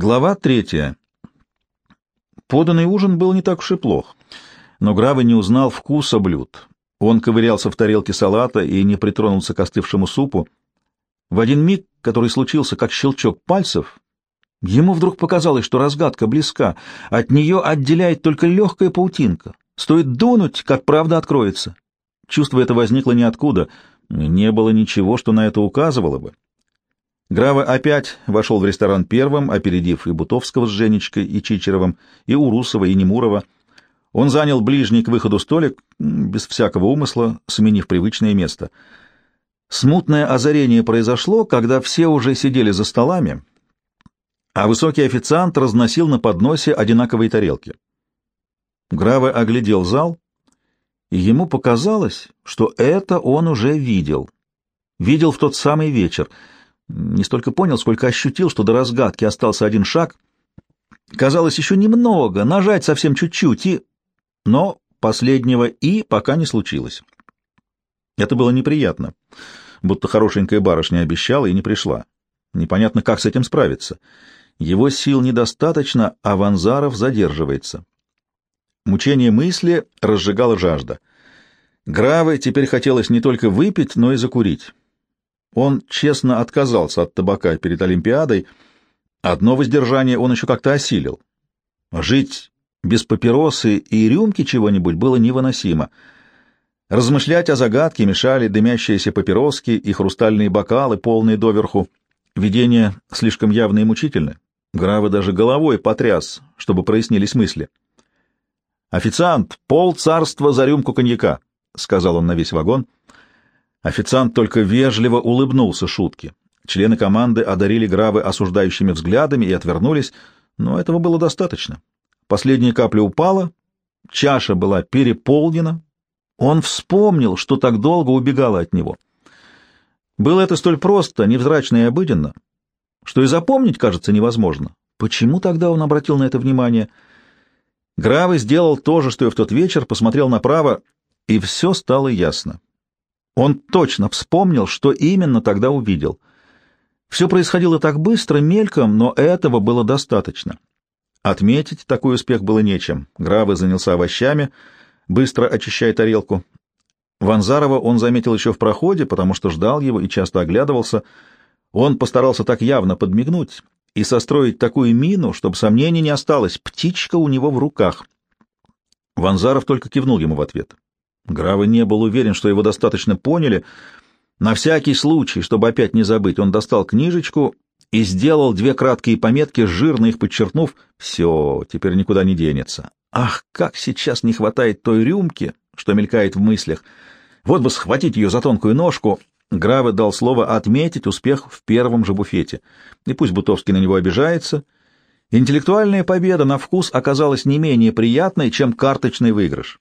Глава третья. Поданный ужин был не так уж и плох, но Гравы не узнал вкуса блюд. Он ковырялся в тарелке салата и не притронулся к остывшему супу. В один миг, который случился как щелчок пальцев, ему вдруг показалось, что разгадка близка, от нее отделяет только легкая паутинка. Стоит дунуть, как правда откроется. Чувство это возникло ниоткуда, не было ничего, что на это указывало бы. Грава опять вошел в ресторан первым, опередив и Бутовского с Женечкой, и Чичеровым, и Урусова, и Немурова. Он занял ближний к выходу столик, без всякого умысла, сменив привычное место. Смутное озарение произошло, когда все уже сидели за столами, а высокий официант разносил на подносе одинаковые тарелки. Грава оглядел зал, и ему показалось, что это он уже видел. Видел в тот самый вечер — не столько понял, сколько ощутил, что до разгадки остался один шаг. Казалось, еще немного, нажать совсем чуть-чуть, и... Но последнего «и» пока не случилось. Это было неприятно, будто хорошенькая барышня обещала и не пришла. Непонятно, как с этим справиться. Его сил недостаточно, а Ванзаров задерживается. Мучение мысли разжигала жажда. Гравы теперь хотелось не только выпить, но и закурить. Он честно отказался от табака перед Олимпиадой. Одно воздержание он еще как-то осилил. Жить без папиросы и рюмки чего-нибудь было невыносимо. Размышлять о загадке мешали дымящиеся папироски и хрустальные бокалы, полные доверху. Видение слишком явно и мучительно. Гравы даже головой потряс, чтобы прояснились мысли. «Официант, пол царства за рюмку коньяка», — сказал он на весь вагон. Официант только вежливо улыбнулся шутке. Члены команды одарили Гравы осуждающими взглядами и отвернулись, но этого было достаточно. Последняя капля упала, чаша была переполнена. Он вспомнил, что так долго убегала от него. Было это столь просто, невзрачно и обыденно, что и запомнить, кажется, невозможно. Почему тогда он обратил на это внимание? Гравы сделал то же, что и в тот вечер, посмотрел направо, и все стало ясно. Он точно вспомнил, что именно тогда увидел. Все происходило так быстро, мельком, но этого было достаточно. Отметить такой успех было нечем. Гравы занялся овощами, быстро очищая тарелку. Ванзарова он заметил еще в проходе, потому что ждал его и часто оглядывался. Он постарался так явно подмигнуть и состроить такую мину, чтобы сомнений не осталось. Птичка у него в руках. Ванзаров только кивнул ему в ответ. Грава не был уверен, что его достаточно поняли. На всякий случай, чтобы опять не забыть, он достал книжечку и сделал две краткие пометки, жирно их подчеркнув. Все, теперь никуда не денется. Ах, как сейчас не хватает той рюмки, что мелькает в мыслях. Вот бы схватить ее за тонкую ножку. Граве дал слово отметить успех в первом же буфете. И пусть Бутовский на него обижается. Интеллектуальная победа на вкус оказалась не менее приятной, чем карточный выигрыш.